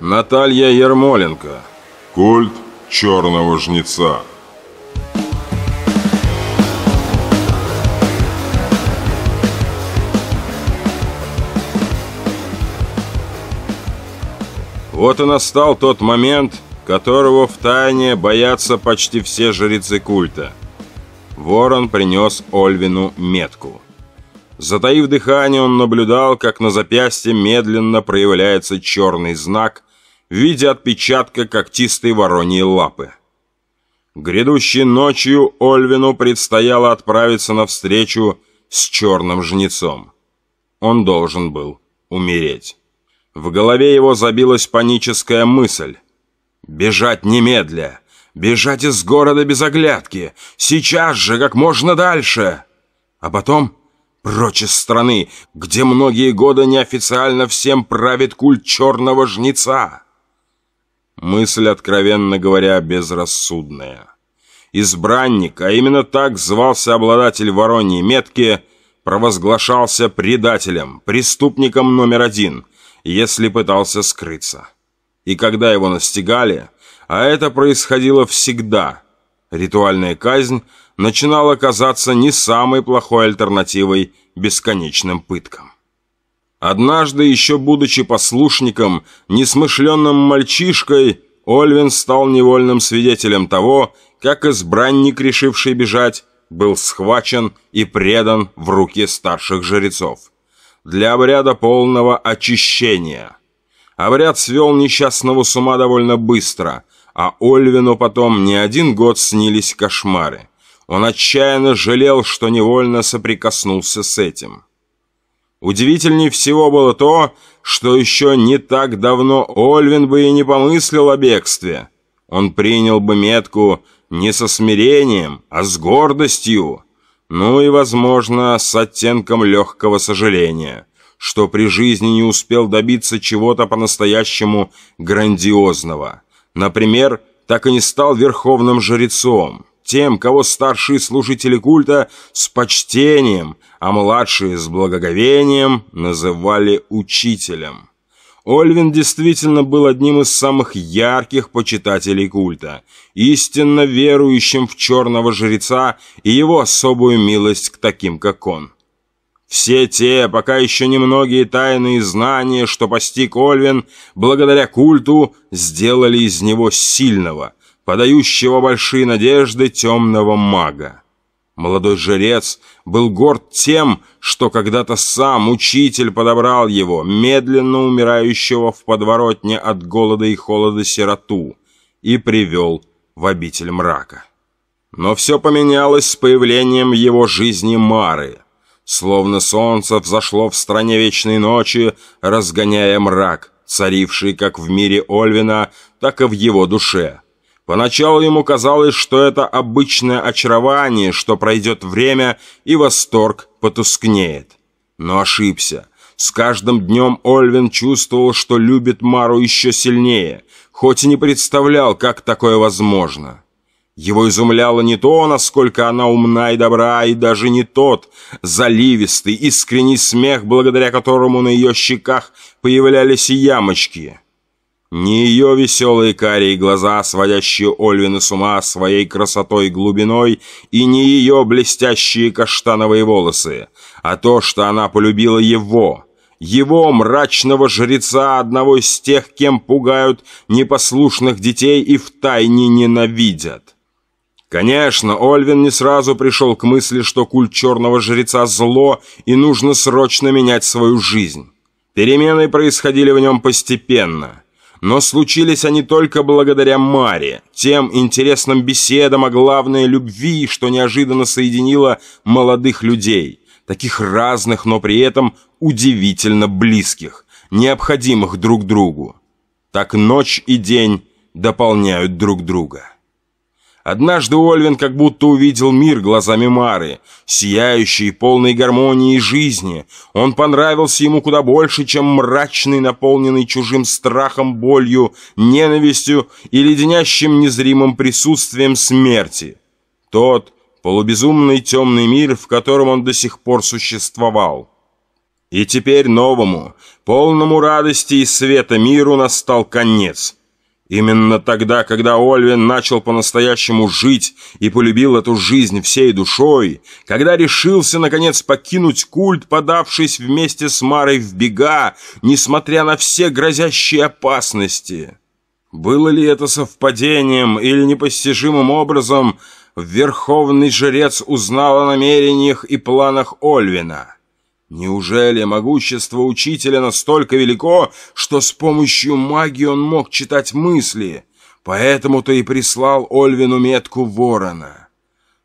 Наталья Ермоленко. Культ черного жнеца. Вот и настал тот момент, которого в тайне боятся почти все жрецы культа. Ворон принес Ольвину метку. Затаив дыхание, он наблюдал, как на запястье медленно проявляется черный знак в виде отпечатка когтистой вороньей лапы. Грядущей ночью Ольвину предстояло отправиться на встречу с черным жнецом. Он должен был умереть. В голове его забилась паническая мысль. «Бежать немедля! Бежать из города без оглядки! Сейчас же, как можно дальше!» А потом прочь из страны, где многие годы неофициально всем правит культ черного жнеца. Мысль, откровенно говоря, безрассудная. Избранник, а именно так звался обладатель вороньей метки, провозглашался предателем, преступником номер один, если пытался скрыться. И когда его настигали, а это происходило всегда, ритуальная казнь начинала казаться не самой плохой альтернативой бесконечным пыткам. Однажды, еще будучи послушником, несмышленным мальчишкой, Ольвин стал невольным свидетелем того, как избранник, решивший бежать, был схвачен и предан в руки старших жрецов для обряда полного очищения. Обряд свел несчастного с ума довольно быстро, а Ольвину потом не один год снились кошмары. Он отчаянно жалел, что невольно соприкоснулся с этим. Удивительнее всего было то, что еще не так давно Ольвин бы и не помыслил о бегстве. Он принял бы метку не со смирением, а с гордостью, ну и, возможно, с оттенком легкого сожаления, что при жизни не успел добиться чего-то по-настоящему грандиозного. Например, так и не стал верховным жрецом, тем, кого старшие служители культа с почтением, а младшие с благоговением называли учителем. Ольвин действительно был одним из самых ярких почитателей культа, истинно верующим в черного жреца и его особую милость к таким, как он. Все те, пока еще немногие тайные знания, что постиг Ольвин, благодаря культу, сделали из него сильного, подающего большие надежды темного мага. Молодой жрец был горд тем, что когда-то сам учитель подобрал его, медленно умирающего в подворотне от голода и холода сироту, и привел в обитель мрака. Но все поменялось с появлением его жизни Мары. Словно солнце взошло в стране вечной ночи, разгоняя мрак, царивший как в мире Ольвина, так и в его душе – Поначалу ему казалось, что это обычное очарование, что пройдет время и восторг потускнеет. Но ошибся. С каждым днем Ольвин чувствовал, что любит Мару еще сильнее, хоть и не представлял, как такое возможно. Его изумляло не то, насколько она умна и добра, и даже не тот заливистый, искренний смех, благодаря которому на ее щеках появлялись ямочки – не ее веселые карие глаза, сводящие Ольвина с ума своей красотой и глубиной, и не ее блестящие каштановые волосы, а то, что она полюбила его, его мрачного жреца, одного из тех, кем пугают непослушных детей и втайне ненавидят. Конечно, Ольвин не сразу пришел к мысли, что культ черного жреца зло и нужно срочно менять свою жизнь. Перемены происходили в нем постепенно – но случились они только благодаря Маре, тем интересным беседам, а главное любви, что неожиданно соединило молодых людей, таких разных, но при этом удивительно близких, необходимых друг другу. Так ночь и день дополняют друг друга. Однажды Ольвин как будто увидел мир глазами Мары, сияющий, полный гармонии и жизни. Он понравился ему куда больше, чем мрачный, наполненный чужим страхом, болью, ненавистью и леденящим незримым присутствием смерти. Тот полубезумный темный мир, в котором он до сих пор существовал. И теперь новому, Полному радости и света миру настал конец. Именно тогда, когда Ольвин начал по-настоящему жить и полюбил эту жизнь всей душой, когда решился, наконец, покинуть культ, подавшись вместе с Марой в бега, несмотря на все грозящие опасности. Было ли это совпадением или непостижимым образом, верховный жрец узнал о намерениях и планах Ольвина? Неужели могущество учителя настолько велико, что с помощью магии он мог читать мысли? Поэтому-то и прислал Ольвину метку ворона.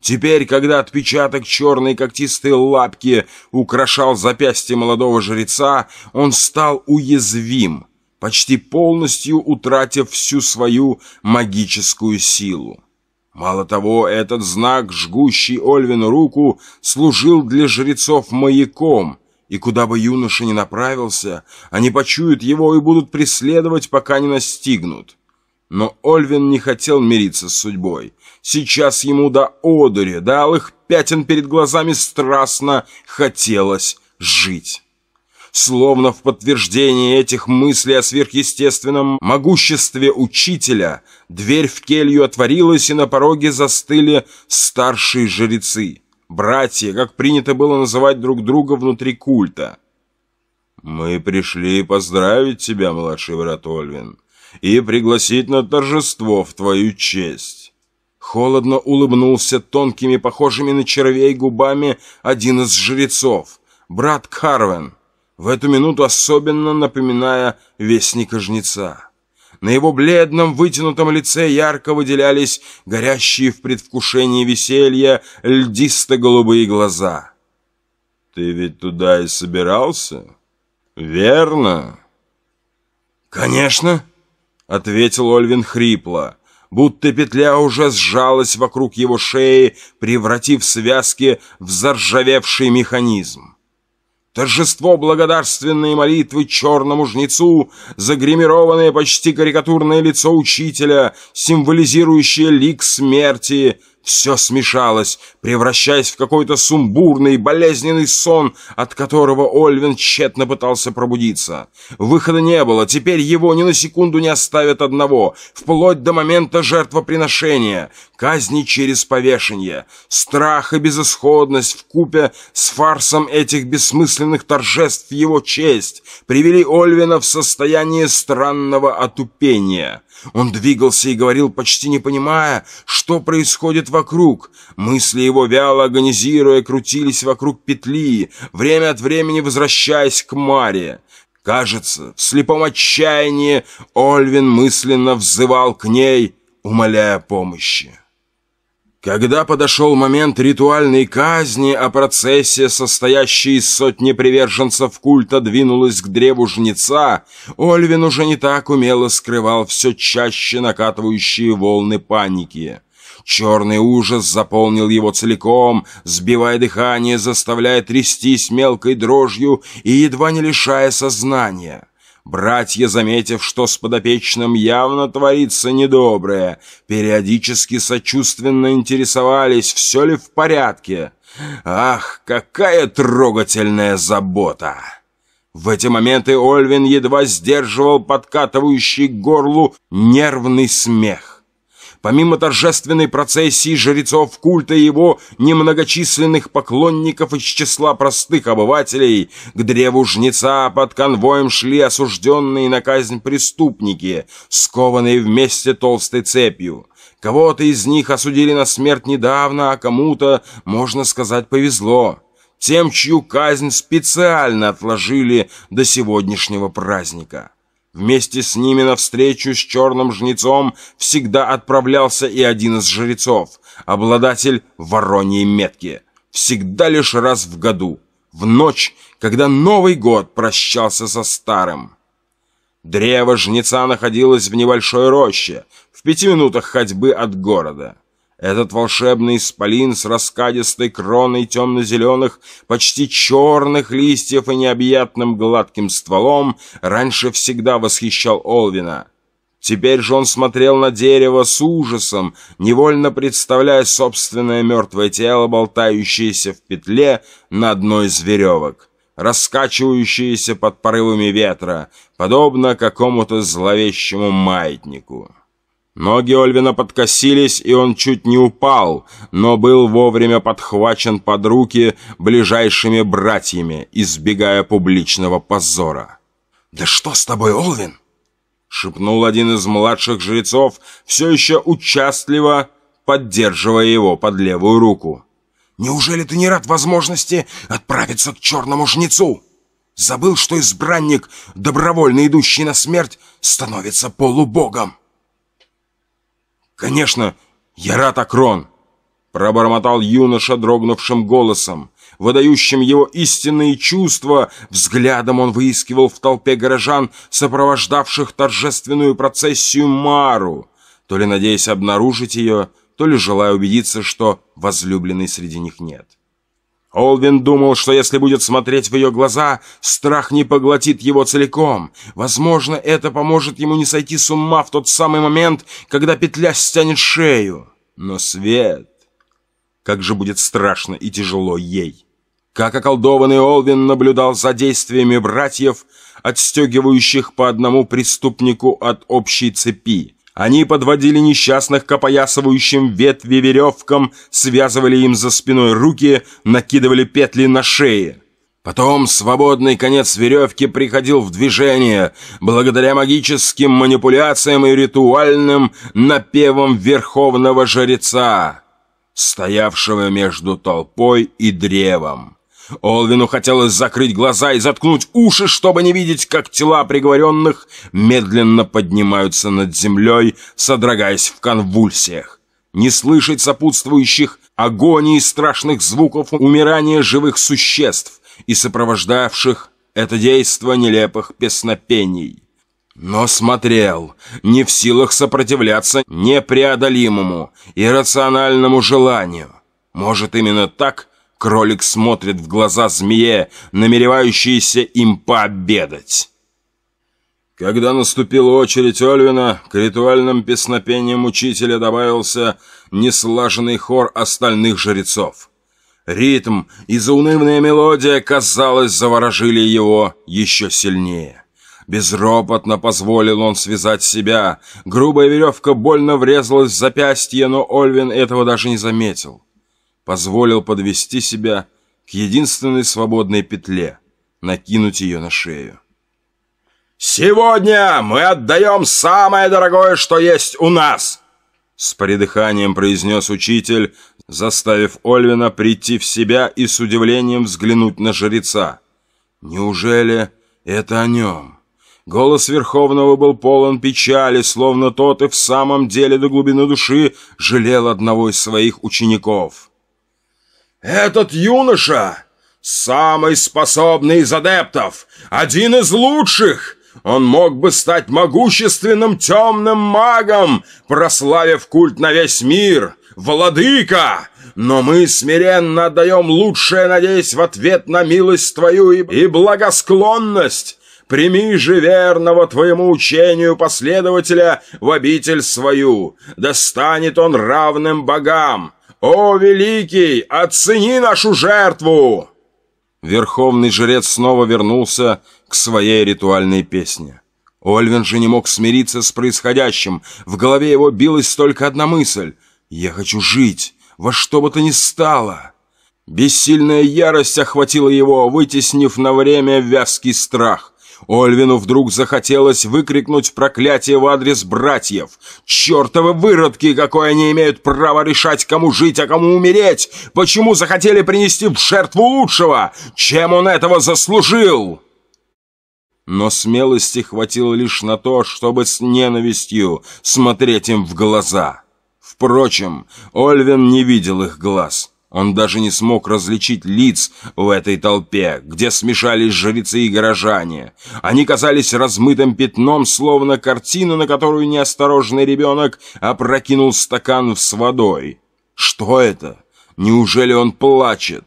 Теперь, когда отпечаток черной когтистой лапки украшал запястье молодого жреца, он стал уязвим, почти полностью утратив всю свою магическую силу. Мало того, этот знак, жгущий Ольвину руку, служил для жрецов маяком, и куда бы юноша ни направился, они почуют его и будут преследовать, пока не настигнут. Но Ольвин не хотел мириться с судьбой. Сейчас ему до одури, до алых пятен перед глазами страстно хотелось жить. Словно в подтверждение этих мыслей о сверхъестественном могуществе учителя, дверь в келью отворилась, и на пороге застыли старшие жрецы. Братья, как принято было называть друг друга внутри культа. «Мы пришли поздравить тебя, младший брат Ольвин, и пригласить на торжество в твою честь». Холодно улыбнулся тонкими, похожими на червей губами один из жрецов, брат Карвен в эту минуту особенно напоминая вестника-жнеца. На его бледном, вытянутом лице ярко выделялись горящие в предвкушении веселья льдисто-голубые глаза. «Ты ведь туда и собирался? Верно?» «Конечно», — ответил Ольвин хрипло, будто петля уже сжалась вокруг его шеи, превратив связки в заржавевший механизм. Торжество благодарственной молитвы черному жнецу, загримированное почти карикатурное лицо учителя, символизирующее лик смерти — все смешалось, превращаясь в какой-то сумбурный, болезненный сон, от которого Ольвин тщетно пытался пробудиться. Выхода не было, теперь его ни на секунду не оставят одного, вплоть до момента жертвоприношения, казни через повешение. Страх и безысходность в купе с фарсом этих бессмысленных торжеств в его честь привели Ольвина в состояние странного отупения. Он двигался и говорил, почти не понимая, что происходит вокруг. Мысли его, вяло агонизируя, крутились вокруг петли, время от времени возвращаясь к Маре. Кажется, в слепом отчаянии Ольвин мысленно взывал к ней, умоляя помощи. Когда подошел момент ритуальной казни, а процессия, состоящая из сотни приверженцев культа, двинулась к древу жнеца, Ольвин уже не так умело скрывал все чаще накатывающие волны паники. Черный ужас заполнил его целиком, сбивая дыхание, заставляя трястись мелкой дрожью и едва не лишая сознания. Братья, заметив, что с подопечным явно творится недоброе, периодически сочувственно интересовались, все ли в порядке. Ах, какая трогательная забота! В эти моменты Ольвин едва сдерживал подкатывающий к горлу нервный смех. Помимо торжественной процессии жрецов культа и его немногочисленных поклонников из числа простых обывателей, к древу жнеца под конвоем шли осужденные на казнь преступники, скованные вместе толстой цепью. Кого-то из них осудили на смерть недавно, а кому-то, можно сказать, повезло. Тем, чью казнь специально отложили до сегодняшнего праздника. Вместе с ними навстречу с черным жнецом всегда отправлялся и один из жрецов, обладатель вороньей метки, всегда лишь раз в году, в ночь, когда Новый год прощался со старым. Древо жнеца находилось в небольшой роще, в пяти минутах ходьбы от города. Этот волшебный исполин с раскадистой кроной темно-зеленых, почти черных листьев и необъятным гладким стволом раньше всегда восхищал Олвина. Теперь же он смотрел на дерево с ужасом, невольно представляя собственное мертвое тело, болтающееся в петле на одной из веревок. раскачивающиеся под порывами ветра, подобно какому-то зловещему маятнику. Ноги Ольвина подкосились, и он чуть не упал, но был вовремя подхвачен под руки ближайшими братьями, избегая публичного позора. «Да что с тобой, Олвин?» — шепнул один из младших жрецов, все еще участливо поддерживая его под левую руку. «Неужели ты не рад возможности отправиться к черному жнецу? Забыл, что избранник, добровольно идущий на смерть, становится полубогом?» «Конечно, я рад, Акрон!» Пробормотал юноша дрогнувшим голосом, выдающим его истинные чувства. Взглядом он выискивал в толпе горожан, сопровождавших торжественную процессию Мару, то ли надеясь обнаружить ее, то ли желая убедиться, что возлюбленной среди них нет. Олвин думал, что если будет смотреть в ее глаза, страх не поглотит его целиком. Возможно, это поможет ему не сойти с ума в тот самый момент, когда петля стянет шею. Но свет... Как же будет страшно и тяжело ей. Как околдованный Олвин наблюдал за действиями братьев, отстегивающих по одному преступнику от общей цепи, они подводили несчастных к опоясывающим ветви веревкам, связывали им за спиной руки, накидывали петли на шеи. Потом свободный конец веревки приходил в движение благодаря магическим манипуляциям и ритуальным напевам верховного жреца, стоявшего между толпой и древом. Олвину хотелось закрыть глаза и заткнуть уши, чтобы не видеть, как тела приговоренных медленно поднимаются над землей, содрогаясь в конвульсиях. Не слышать сопутствующих агонии страшных звуков умирания живых существ и сопровождавших это действо нелепых песнопений. Но смотрел, не в силах сопротивляться непреодолимому, иррациональному желанию. Может, именно так Кролик смотрит в глаза змее, намеревающейся им пообедать. Когда наступила очередь Ольвина, к ритуальным песнопениям учителя добавился неслаженный хор остальных жрецов. Ритм и заунывная мелодия, казалось, заворожили его еще сильнее. Безропотно позволил он связать себя. Грубая веревка больно врезалась в запястье, но Ольвин этого даже не заметил позволил подвести себя к единственной свободной петле, накинуть ее на шею. «Сегодня мы отдаем самое дорогое, что есть у нас!» С придыханием произнес учитель, заставив Ольвина прийти в себя и с удивлением взглянуть на жреца. «Неужели это о нем?» Голос Верховного был полон печали, словно тот и в самом деле до глубины души жалел одного из своих учеников. Этот юноша самый способный из адептов, один из лучших. Он мог бы стать могущественным темным магом, прославив культ на весь мир. Владыка! Но мы смиренно отдаем лучшее, надеясь в ответ на милость твою и благосклонность. Прими же верного твоему учению последователя в обитель свою, да станет он равным богам, «О, великий, оцени нашу жертву!» Верховный жрец снова вернулся к своей ритуальной песне. Ольвин же не мог смириться с происходящим. В голове его билась только одна мысль. «Я хочу жить, во что бы то ни стало!» Бессильная ярость охватила его, вытеснив на время вязкий страх. Ольвину вдруг захотелось выкрикнуть проклятие в адрес братьев. «Чертовы выродки! Какое они имеют право решать, кому жить, а кому умереть? Почему захотели принести в жертву лучшего? Чем он этого заслужил?» Но смелости хватило лишь на то, чтобы с ненавистью смотреть им в глаза. Впрочем, Ольвин не видел их глаз. Он даже не смог различить лиц в этой толпе, где смешались жрецы и горожане. Они казались размытым пятном, словно картина, на которую неосторожный ребенок опрокинул стакан с водой. Что это? Неужели он плачет?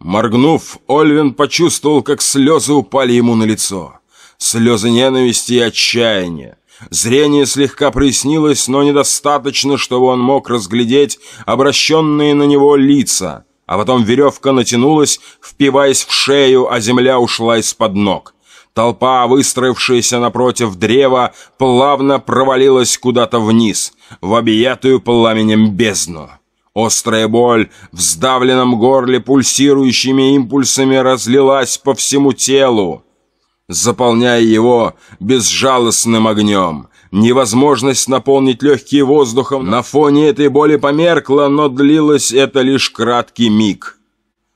Моргнув, Ольвин почувствовал, как слезы упали ему на лицо. Слезы ненависти и отчаяния. Зрение слегка прояснилось, но недостаточно, чтобы он мог разглядеть обращенные на него лица. а потом веревка натянулась, впиваясь в шею, а земля ушла из-под ног. Толпа, выстроившаяся напротив древа, плавно провалилась куда-то вниз, в объятую пламенем бездну. Острая боль в сдавленном горле пульсирующими импульсами разлилась по всему телу, заполняя его безжалостным огнем. Невозможность наполнить легкие воздухом на фоне этой боли померкла, но длилось это лишь краткий миг.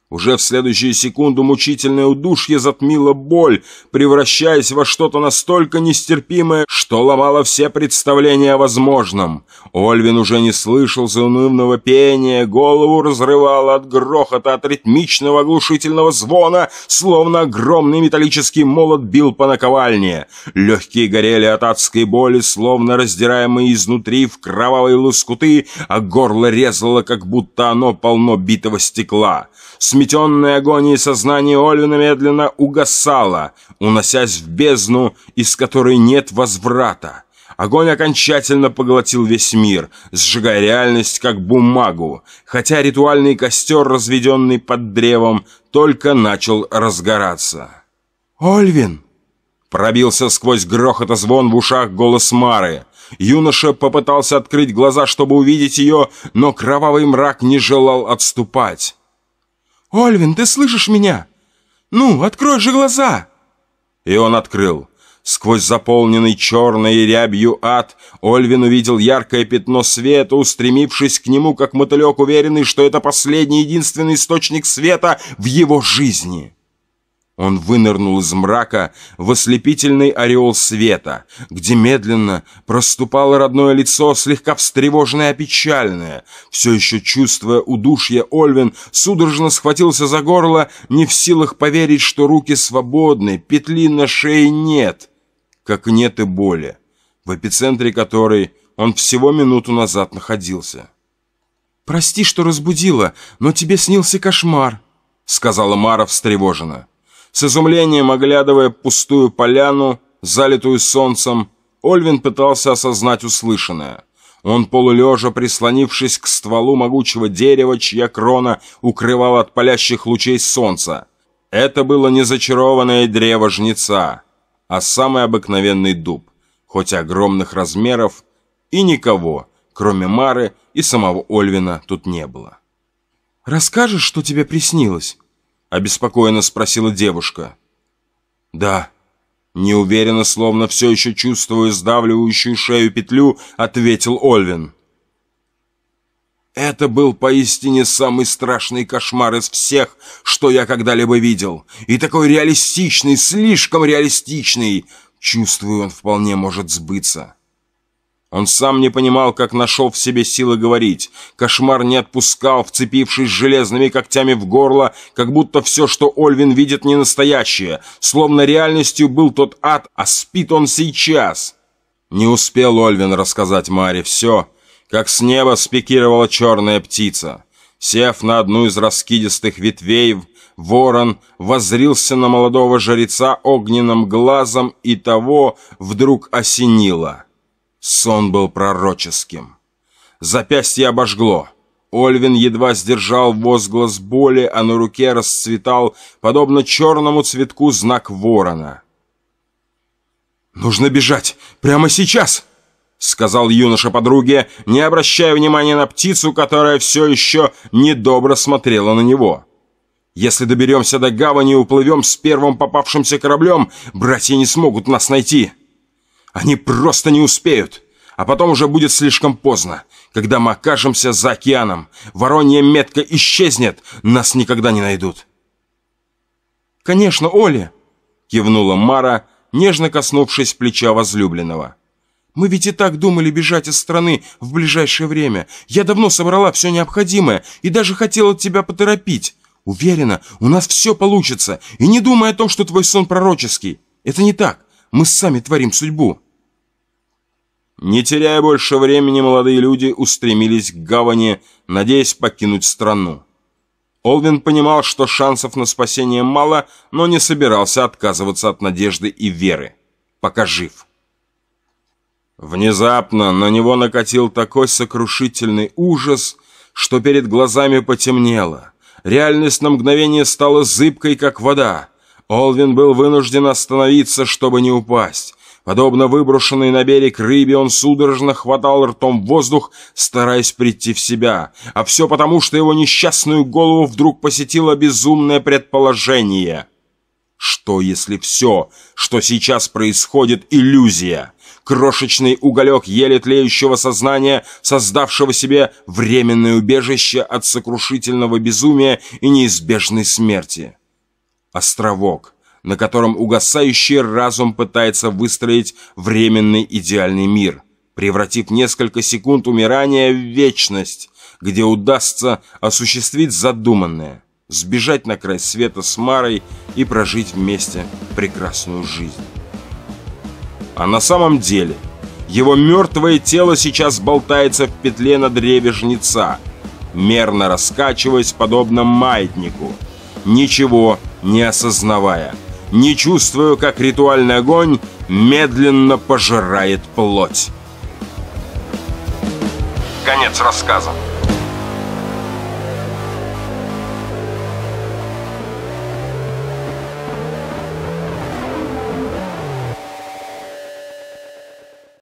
Уже в следующую секунду мучительное удушье затмило боль, превращаясь во что-то настолько нестерпимое, что ломало все представления о возможном. Ольвин уже не слышал заунывного пения, голову разрывало от грохота, от ритмичного оглушительного звона, словно огромный металлический молот бил по наковальне. Легкие горели от адской боли, словно раздираемые изнутри в кровавые лоскуты, а горло резало, как будто оно полно битого стекла. Сметенное агонией сознание Ольвина медленно угасало, уносясь в бездну, из которой нет возврата. Огонь окончательно поглотил весь мир, сжигая реальность как бумагу, хотя ритуальный костер, разведенный под древом, только начал разгораться. «Ольвин!» Пробился сквозь грохот и звон в ушах голос Мары. Юноша попытался открыть глаза, чтобы увидеть ее, но кровавый мрак не желал отступать. «Ольвин, ты слышишь меня? Ну, открой же глаза!» И он открыл. Сквозь заполненный черной рябью ад Ольвин увидел яркое пятно света, устремившись к нему, как мотылек, уверенный, что это последний единственный источник света в его жизни. Он вынырнул из мрака в ослепительный ореол света, где медленно проступало родное лицо, слегка встревоженное и печальное. Все еще чувствуя удушье, Ольвин судорожно схватился за горло, не в силах поверить, что руки свободны, петли на шее нет, как нет и боли, в эпицентре которой он всего минуту назад находился. «Прости, что разбудила, но тебе снился кошмар», — сказала Мара встревоженно. С изумлением оглядывая пустую поляну, залитую солнцем, Ольвин пытался осознать услышанное. Он полулежа, прислонившись к стволу могучего дерева, чья крона укрывала от палящих лучей солнца. Это было не зачарованное древо жнеца, а самый обыкновенный дуб, хоть огромных размеров, и никого, кроме Мары и самого Ольвина, тут не было. «Расскажешь, что тебе приснилось?» обеспокоенно спросила девушка. «Да». Неуверенно, словно все еще чувствуя сдавливающую шею петлю, ответил Ольвин. Это был поистине самый страшный кошмар из всех, что я когда-либо видел. И такой реалистичный, слишком реалистичный. Чувствую, он вполне может сбыться. Он сам не понимал, как нашел в себе силы говорить. Кошмар не отпускал, вцепившись железными когтями в горло, как будто все, что Ольвин видит, не настоящее. Словно реальностью был тот ад, а спит он сейчас. Не успел Ольвин рассказать Маре все, как с неба спикировала черная птица. Сев на одну из раскидистых ветвей, ворон воззрился на молодого жреца огненным глазом и того вдруг осенило — Сон был пророческим. Запястье обожгло. Ольвин едва сдержал возглас боли, а на руке расцветал, подобно черному цветку, знак ворона. «Нужно бежать! Прямо сейчас!» — сказал юноша подруге, не обращая внимания на птицу, которая все еще недобро смотрела на него. «Если доберемся до гавани и уплывем с первым попавшимся кораблем, братья не смогут нас найти!» Они просто не успеют. А потом уже будет слишком поздно. Когда мы окажемся за океаном, воронья метка исчезнет, нас никогда не найдут. «Конечно, Оля!» — кивнула Мара, нежно коснувшись плеча возлюбленного. «Мы ведь и так думали бежать из страны в ближайшее время. Я давно собрала все необходимое и даже хотела тебя поторопить. Уверена, у нас все получится. И не думай о том, что твой сон пророческий. Это не так. Мы сами творим судьбу». Не теряя больше времени, молодые люди устремились к гавани, надеясь покинуть страну. Олвин понимал, что шансов на спасение мало, но не собирался отказываться от надежды и веры, пока жив. Внезапно на него накатил такой сокрушительный ужас, что перед глазами потемнело. Реальность на мгновение стала зыбкой, как вода. Олвин был вынужден остановиться, чтобы не упасть. Подобно выброшенной на берег рыбе, он судорожно хватал ртом воздух, стараясь прийти в себя. А все потому, что его несчастную голову вдруг посетило безумное предположение. Что, если все, что сейчас происходит, иллюзия? Крошечный уголек еле тлеющего сознания, создавшего себе временное убежище от сокрушительного безумия и неизбежной смерти. Островок — на котором угасающий разум пытается выстроить временный идеальный мир, превратив несколько секунд умирания в вечность, где удастся осуществить задуманное, сбежать на край света с Марой и прожить вместе прекрасную жизнь. А на самом деле его мертвое тело сейчас болтается в петле на древе жнеца, мерно раскачиваясь подобно маятнику, ничего не осознавая – не чувствую, как ритуальный огонь медленно пожирает плоть. Конец рассказа.